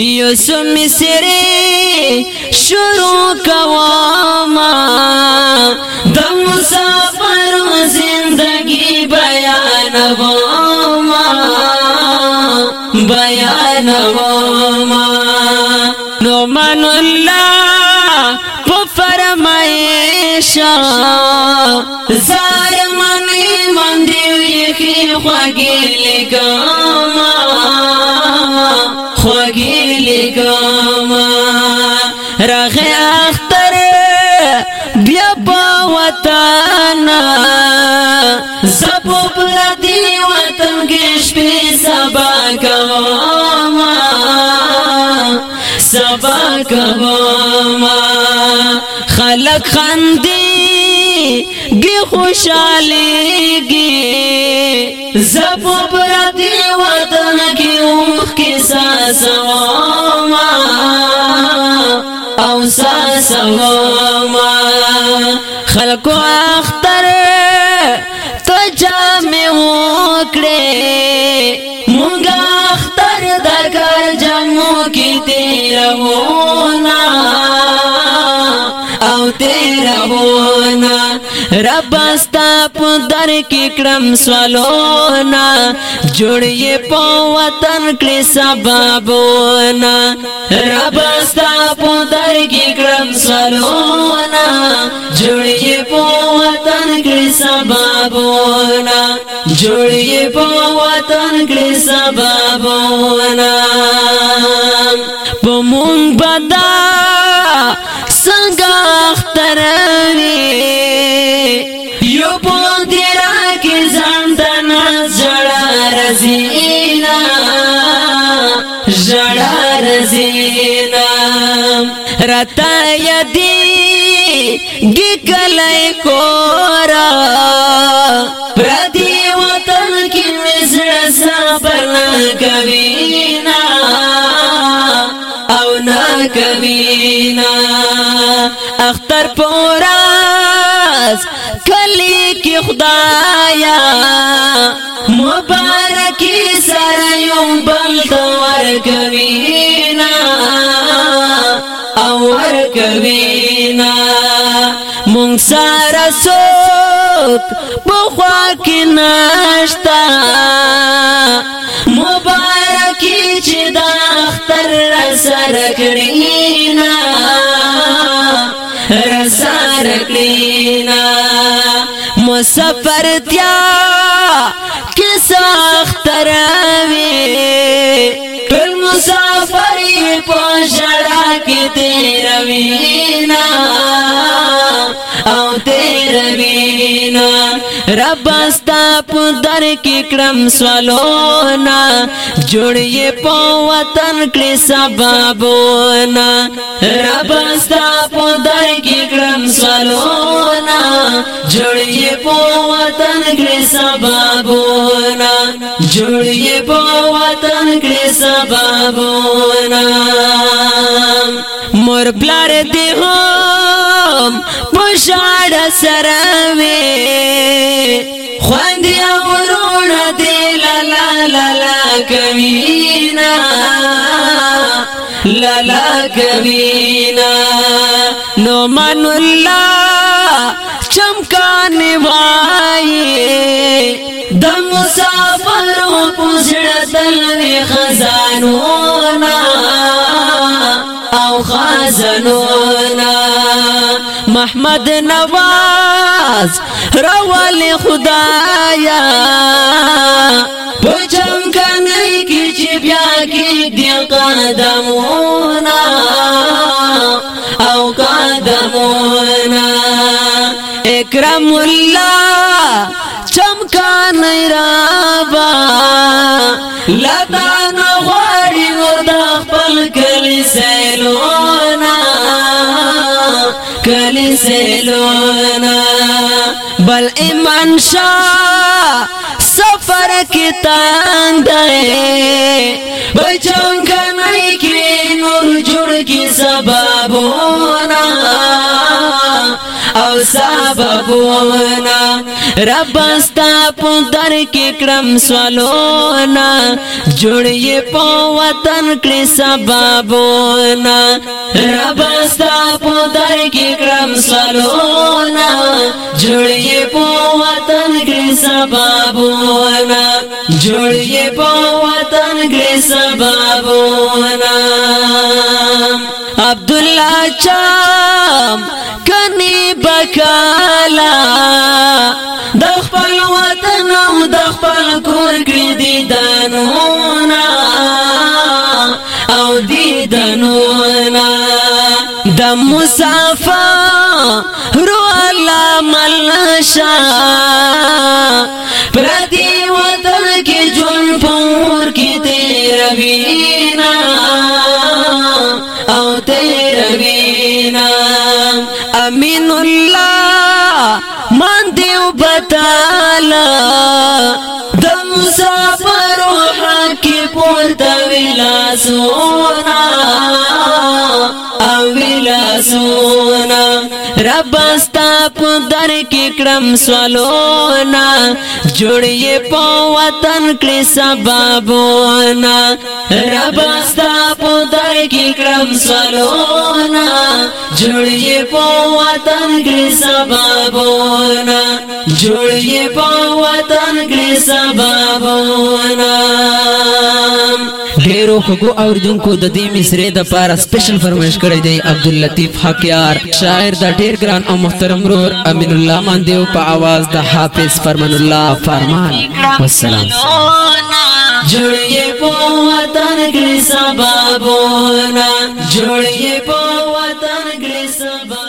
یوسف مصری شروع کوما د مسافر زندگی بیان وما بیان وما نو من الله په فرمایش زار من من دی خوږی لګما خوږی کما راغه اختر بیا په وطن زبو بلدی وطن کې شپې سبا کما سبا کما خلق خندي گی خوشحالی گی زبو سسما خلق اختر تو جامع اکڑے مونگا اختر در کر جمو کی تیرا ہونا او تیرا ہونا رب استا پندر کی کرم سوالونا جڑیے پو وطن کلی سبابونا رب استا سلونا جوڑیے پو وطن کے سبابونا جوڑیے پو وطن کے سبابونا پمون بدا سنگا اخترانی یو پو دیرا کے زندنا جڑا رزینا رتا یدی گکلای کورا پردی وطن کی مزړه صبر نه کوي نا او نه کوي نا اختر پوراس کلی کی خدایا مبارکی سره یو بل تور کوي نا او ورکوینا مونږ سره څوک په خوا کې نشتا مبارکي چې دا اختر سره کړینا سره کړینا مسافر تیا کیسه اختر وی مسافر پوشڑا کی کې تیر وینا او تیر وینا رب استا په در کې کرم سوالونا نا جوړې په وطن کې سبابونا رب استا په در کې کرم سوالونا نا جوړې په وطن کې سبابونا جوړې په وطن کې سبابونه مور پلار دې هم پښاړ سره وې خوندې اورونه دې لا لا لا لا کوینا لا لا کوینا نو من الله چمکان وایې د مسافر پوسړه تل خزانو نا او خزانو نا محمد نواز روال خدایا پچم کنی کی چی بیا کی دی قدمونا او قدمونا اکرم الله رابا لتا نغواری نور دا خپل کلی سیلونا کلی سیلونا بل ایمان شا سفر کی تانگ دائے بچوں کا نئی کری نور جڑ کی سبا سببونا رب استا پندر کې کرم سوالونا جوړې په وطن کې سببونا رب استا پندر کې کرم سوالونا جوړې په وطن کې سببونا جوړې په وطن کې سببونا عبد الله چا کور کړی دی دانونا او دی دانونا د مسافر رو الله ملشا پردي وطن کې جون پور کې تیر وینا او تیر وینا امين الله سونا اویلا سونا رب استا پو در سوالونا سلونا په وطن کې سبابونا رب استا په در سوالونا کم په وطن کې سبابونا بابو په وطن کې سبابونا دیرو خوگو اور دن کو دا دی مصرے دا پارا سپیشل فرمیش کردے دیں عبداللطیف حاکیار شاعر دا دیر گران او محترم رور امین اللہ مان دیو پا آواز دا حافظ فرمن اللہ فرمان والسلام السلام جڑیے پا وطن گلی سبابونا جڑیے پا وطن گلی سبابونا